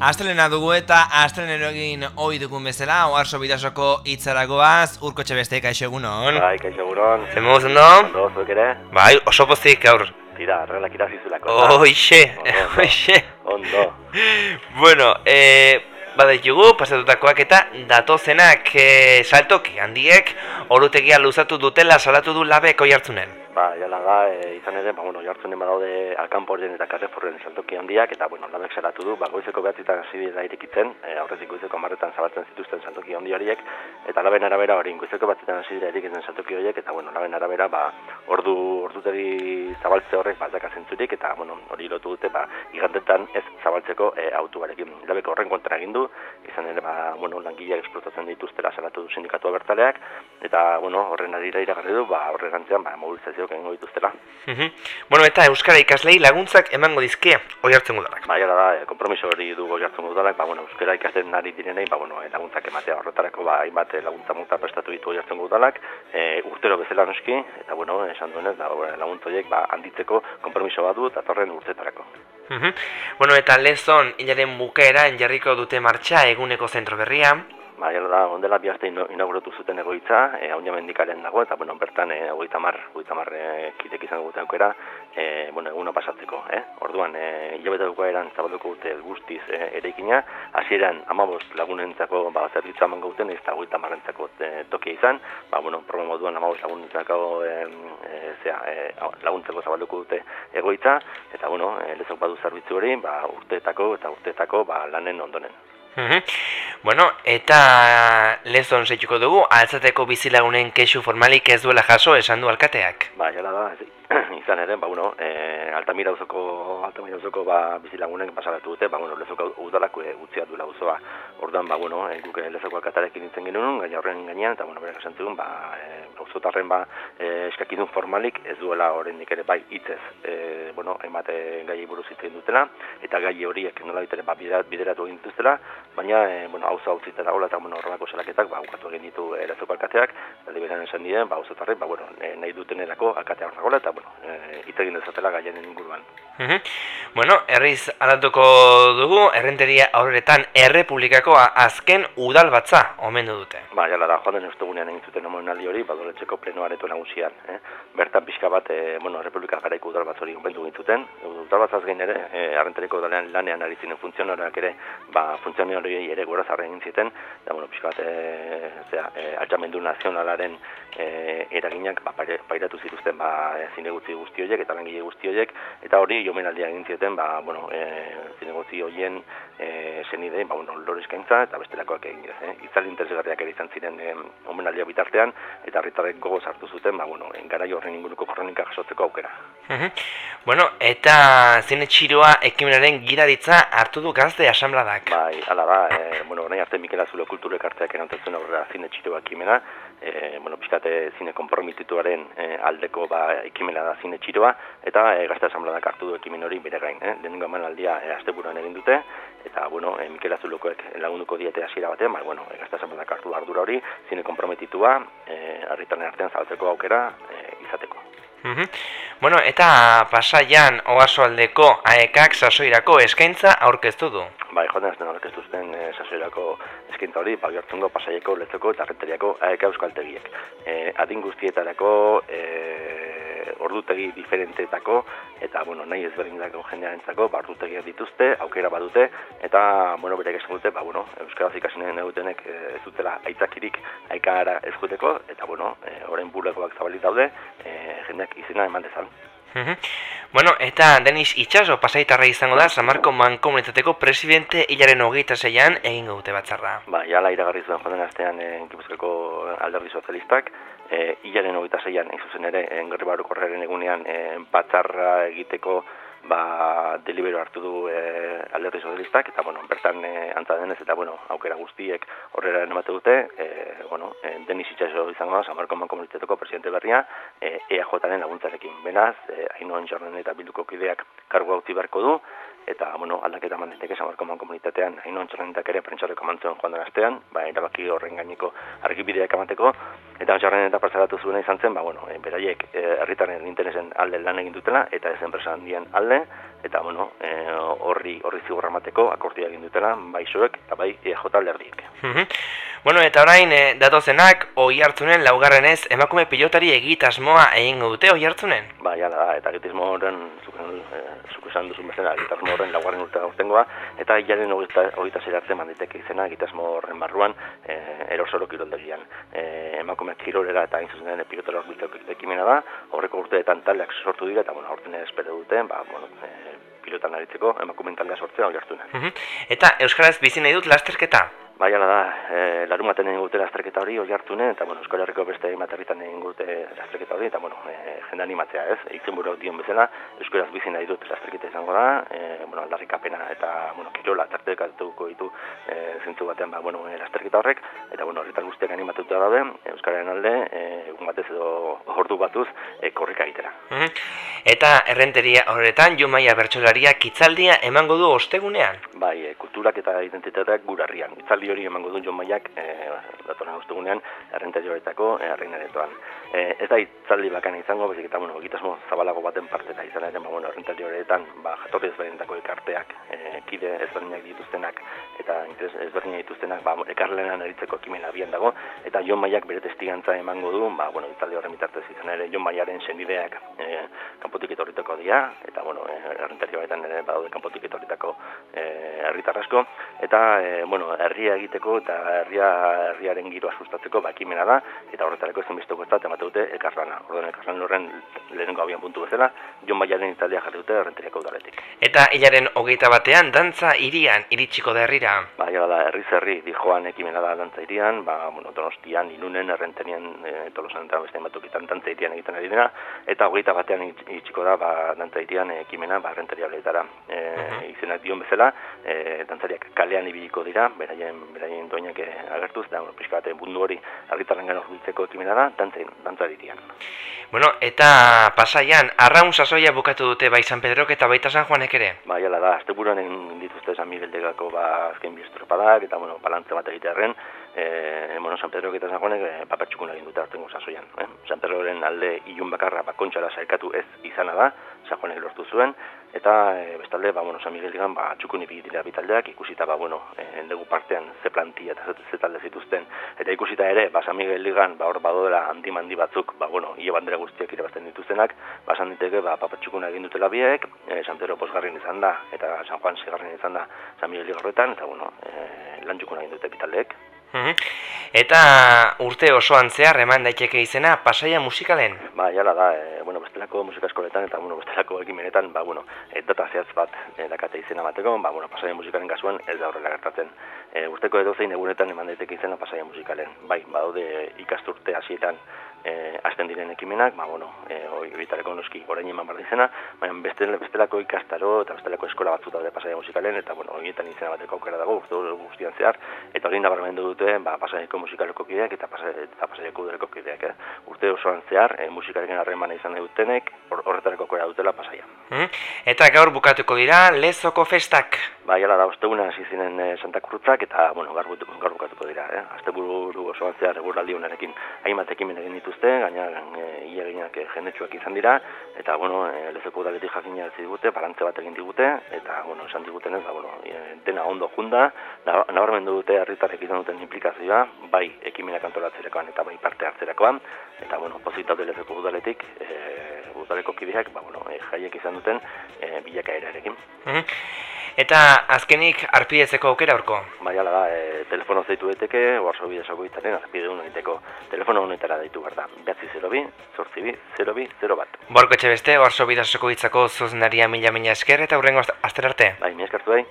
Astelena dugu eta astelenen egin ohi dugun bezala, oarso bidasoko itzaragoaz, urko txebeste, kaixo egunon. Bai, kaixo egunon. Zemuz, ondo? Ondo, zuek ere? Bai, oso pozik gaur. Tira, arreglak irazizulako. Oixe, oixe. Ondo. Bueno, eh, baditugu, pasatutakoak eta datozenak eh, saltoki handiek, orutegia luzatu dutela salatu du labeko jartzunen. Ba, jala da, e, izan ere, ba, bueno, jartzen badaude Alkanporen eta Carrefourren saltoki handiak, eta, bueno, labek salatu du, ba, goizeko behatzitan dira irekitzen, e, aurretik goizeko amarretan zabaltzen zituzten saltoki handi horiek, eta laben arabera hori, goizeko behatzitan hasi dira irekitzen saltoki horiek, eta, bueno, laben arabera, ba, ordu, ordutegi zabaltze horrek, ba, daka zentzurik, eta, bueno, hori lotu dute, ba, igantetan ez zabaltzeko e, autuarekin. Labek horren kontra egin du, izan ere, ba, bueno, langileak esplotatzen dituztela salatu du sindikatua bertaleak, eta, bueno, horren arira iragarri du, ba, horregantzean, ba, mobilizazioak egingo dituztela. Mhm. Bueno, eta Euskara ikaslei laguntzak emango dizkie, oi hartzen gudarak. Ba, jala da, e, kompromiso hori du goiartzen udalak, ba, bueno, euskara ikasten ari direnei, ba, bueno, e, laguntzak ematea horretarako, ba, hainbat e, laguntza mota prestatu ditu goiartzen udalak, e, urtero bezala noski, eta, bueno, esan duenez, da, ba, laguntza horiek, ba, handitzeko kompromiso bat du, eta torren urtetarako. Mhm. Bueno, eta lezon, hilaren bukaeran jarriko dute martxa eguneko zentro berria. Ba, jala da, ondela bi aste ino- inauguratu zuten egoitza, e, hau mendikaren dago, eta, bueno, bertan, e, hogeita mar, hogeita mar e, kidek izango duten aukera, e, bueno, eguna pasatzeko, eh? Orduan, e, hilabete eran zabalduko dute guztiz e, eraikina, hasieran amabost lagunentzako, ba, zerbitzua emango duten, ez da hogeita marrentzako e, tokia izan, ba, bueno, proba moduan amabost lagunentzako e, e, zera, e, laguntzeko zabalduko dute egoitza, eta, bueno, e, lezok badu zerbitzu hori, ba, urteetako eta urteetako, ba, lanen ondonen. Mhm. Bueno, eta lezon zeituko dugu, altzateko bizilagunen kexu formalik ez duela jaso esan du alkateak. Ba, jala da, izan ere, ba, bueno, e, Altamira auzoko, Altamira auzoko ba, bizilagunek pasaratu dute, ba, bueno, lezoko udalak e, utzia duela auzoa. Orduan, ba, bueno, e, guk lezoko alkatarekin nintzen genuen, gaina horren gainean, eta, bueno, berak esan zigun, ba, e, auzotarren, ba, e, eskakidun formalik ez duela oraindik ere bai hitzez, e, bueno, hainbat e, gai buruz egin dutela, eta gai horiek nola ere, ba, bidera- bideratu egin dituztela, baina, e, bueno, auzo utzita dagoela, eta, bueno, horrelako salaketak, ba, ukatu egin ditu e, lezoko alkateak, aldi beran esan dien, ba, auzotarrek, ba, bueno, nahi dutenerako alkatea hor dagoela, eta, bueno, e, hitz egin dezatela gaien inguruan. Bueno, herriz aldatuko dugu, errenteria aurretan errepublikako azken udal batza omendu dute. Ba, jala da, joan den eustegunean egin zuten omenaldi hori, badoletxeko pleno areto nagusian. Eh? Bertan pixka bat, e, bueno, Republika garaiko udal bat hori omendu gintzuten. Udal bat gain ere, e, arrentereko udalean lanean ari ziren funtzionorak ere, ba, funtzionari ere gora zarra egin ziten, eta, bueno, pixka bat, e, zera, e, altxamendu nazionalaren e, eraginak ba, pairatu zituzten ba, zinegutzi guzti horiek eta langile guzti horiek, eta hori omenaldia egin zieten, ba, bueno, e, zinegutzi horien e, senide, ba, bueno, lore eskaintza eta bestelakoak egin ez, eh? Itzali interesgarriak ere izan ziren e, omenaldia bitartean, eta herritarrek gogo sartu zuten, ba, bueno, garai horren inguruko kronika jasotzeko aukera. Bueno, eta zine txiroa ekimenaren gidaritza hartu du gazte asambladak. Bai, hala da, e, bueno, orain arte Mikel Azulo kulturek arteak erantzun aurrera zine txiroa ekimena, e, bueno, pixkate zine konpromitituaren e, aldeko ba, ekimena da zine txiroa, eta e, gazte asambladak hartu du ekimen hori bere gain, eh? Lehenengo emanaldia e, asteburuan egin dute, eta, bueno, e, Mikel Azulokoek lagunduko diete hasiera batean, ba, bueno, e, gazte asambladak hartu du ardura hori, zine konprometitua, e, artean zabaltzeko aukera e, izateko. Mhm. Bueno, eta pasaian ogasoaldeko aekak sasoirako eskaintza aurkeztu du. Bai, joan den aurkeztu zuten e, sasoirako eskaintza hori, bai hartzungo pasaieko, letzoko eta arreteriako aeka euskaltegiek. E, adin guztietarako, e, ordutegi diferenteetako, eta, bueno, nahi ezberdinetako jendearentzako, ba, ordutegiak dituzte, aukera badute, eta, bueno, berek esan dute, ba, bueno, euskaraz ikasinen egutenek e, ez dutela aitzakirik aikaara ez joateko, eta, bueno, e, orain bulegoak zabalik daude, e, jendeak izena eman dezan. Bueno, eta Denis Itxaso pasaitarra izango da Samarko Mankomunitateko presidente hilaren hogeita zeian egingo dute batzarra. Ba, jala iragarri zuen joden astean e, Gipuzkoako alderdi sozialistak, e, hilaren hogeita zeian, zuzen ere, engerri barukorrearen egunean e, batzarra egiteko ba, delibero hartu du e, alderdi sozialistak, eta, bueno, bertan e, antza denez, eta, bueno, aukera guztiek horrela emate dute, e, bueno, e, Denis Itxaso izango da, Samarko Mankomunitateko presidente berria, e, EAJaren laguntzarekin. Beraz, e, Ainoan Jordan eta Bilduko kideak kargu utzi beharko du, eta bueno, aldaketa eman daiteke Samarko komunitatean hain ontxorrenetak ere prentxarreko mantzuen joan den astean, ba, erabaki horren gaineko argibideak emateko, eta ontxorren eta parzalatu zuena izan zen, ba, bueno, e, beraiek e, herritarren interesen alde lan egin dutela, eta ez enpresa handien alde, eta bueno, e, horri horri zigorra mateko akordia egin dutela, bai soek eta bai EJ alderdiek. Bueno, eta orain, e, datozenak, oi hartzunen laugarrenez, emakume pilotari egitasmoa egin dute oi hartzunen? Ba, jala da, eta egitasmo horren, zuken, e, zuken esan duzun bezala, egitasmo horren laugarren urte gaurtengoa, eta hilaren hogeita zeratzen manditek izena egitasmo horren barruan, e, erosoro kiroldegian. E, emakume kirolera eta hain zuzen pilotara ekimena da, horreko urteetan taldeak sortu dira, eta bueno, horten espero dute, ba, bueno, e, pilotan aritzeko emakumen taldea sortzea oi hartzunen. Eta Euskaraz bizi nahi dut lasterketa? Bai, ala da, e, larun baten egin gute lasterketa hori hori hartu eta bueno, Euskal Herriko beste materitan egin gute lasterketa hori, eta bueno, e, jende animatzea ez, eitzen buru dion bezala, Euskaraz bizi nahi dut lasterketa izango da, e, bueno, aldarrikapena eta, bueno, kirola tartekatuko ditu e, zentzu batean, ba, bueno, e, lasterketa horrek, eta, bueno, horretan guztiak animatuta daude, Euskararen alde, e, egun batez edo ordu batuz, e, korrika egitera. Eta errenteria horretan, Jo Maia Bertxolaria kitzaldia emango du ostegunean? Bai, e, kulturak eta identitateak gurarrian. Kitzaldi hori emango du Jon Maiak e, datorren ostegunean errenteria horretako e, arreinaretoan. E, ez da itzaldi bakana izango, bezik eta bueno, egitasmo zabalago baten parte da izan ere, ba, bueno, errenteria horretan, ba, jatorri ezberdintako ekarteak, e, kide ezberdinak dituztenak, eta interes ezberdinak dituztenak, ba, ekarlenan eritzeko ekimen abian dago, eta Jon Maiak bere testigantza emango du, ba, bueno, itzaldi horren bitartez izan ere, Jon Maiaren sendideak e, kanpotik etorritako dira, eta bueno, eh, errenterio batean ere badaude kanpotik etorritako eh, herritarrasko eta e, bueno, herria egiteko eta herria herriaren giroa sustatzeko bakimena da eta horretarako ezin besteko ez da temate dute ekarlana. Orduan ekarlan horren lehenengo abian puntu bezala, Jon Baiaren Italia jarri dute errenteriako udaletik. Eta hilaren hogeita batean dantza irian iritsiko da herrira. Ba, da, herri zerri dijoan ekimena da dantza irian, ba, bueno, donostian, inunen, errenterian, e, tolosan eta beste batukitan dantza irian egiten ari dena, eta hogeita batean iritsiko da, ba, dantza irian ekimena, ba, errenteria bletara. E, uh -huh. Izenak dion bezala, e, dantzariak kalean ibiliko dira, beraien, beraien doinak agertuz, da, bueno, pixka bat, bundu hori, argitarren gano ekimena da, dantza irian. Bueno, eta pasaian, arraun sasoia bukatu dute bai San Pedrok eta baita San Juanek ere? Bai, ala da, azte buruan dituzte San Miguel degako ba, azken bi estropadak, eta, bueno, balantze bat egitearen, e, bueno, San Pedrok eta San Juanek e, papertxukun egin dute hartengo sasoian. Eh? San Pedroren alde ilun bakarra bakontxara saikatu ez izana da, San Juanek lortu zuen, eta e, bestalde ba bueno San Miguel digan ba txukun dira bitaldeak ikusita ba bueno e, partean ze plantia eta ze talde zituzten eta ikusita ere ba San Miguel digan ba hor badodela handi mandi batzuk ba bueno ia bandera guztiak irabazten dituztenak ba san diteke ba papatxukuna egin dutela biek e, San Pedro posgarren izan da eta San Juan segarren izan da San Miguel horretan eta bueno e, lan txukuna egin dute bitaldeek Eta urte osoan zehar eman daiteke izena pasaia musikalen? Ba, jala da, e, bueno, bestelako musika eskoletan eta bueno, bestelako ekimenetan, ba, bueno, e, data zehatz bat e, dakate izena bateko, ba, bueno, pasaia musikalen kasuan ez da horrela gertatzen. E, urteko edo zein egunetan eman daiteke izena pasaia musikalen. Bai, badaude ikasturte hasietan e, azten diren ekimenak, ba, bueno, e, bitareko noski orain eman bar dizena, baina bestel, bestelako ikastaro eta bestelako eskola batzu daude pasaia musikalen, eta bueno, horietan izena bateko aukera dago, uste guztian zehar, eta hori nabarmendu dute, ba, pasaiako musikaleko kideak eta pasaiako udeleko kideak, eh? urte osoan zehar, e, musikarekin harremana izan dutenek, horretareko aukera dutela pasaia. Hmm? Eta gaur bukatuko dira, lezoko festak? Ba, jala da, osteguna hasi ziren e, Santa Cruzak, eta, bueno, gaur, gaur bukatuko dira, eh? Azte buru osoan zehar, egurraldi honarekin, hainbat ekimen egin dituzte, gaina e, ia ginak e, jendetsuak izan dira, eta, bueno, e, lezeko udaletik jakina digute, balantze bat egin digute, eta, bueno, esan diguten ez, ba, bueno, e, dena ondo junda, nabarmendu dute herritarrek izan duten implikazioa, bai ekimenak antolatzerakoan eta bai parte hartzerakoan, eta, bueno, pozita dut lezeko udaletik, e, udaleko kideak, ba, bueno, jaiek izan duten e, bilaka erarekin. Eta azkenik arpidezeko aukera horko? Bai, ala da, e, telefono zeitu eteke, oarzo bidezako izaren, arpide honu egiteko telefono honetara daitu behar da. Behatzi 0 bi, zortzi bi, 0 bi, 0 bat. Borko etxe beste, oarzo bidezako itzako zuzenaria mila mila esker eta hurrengo aster arte. Bai, mi eskertu bai.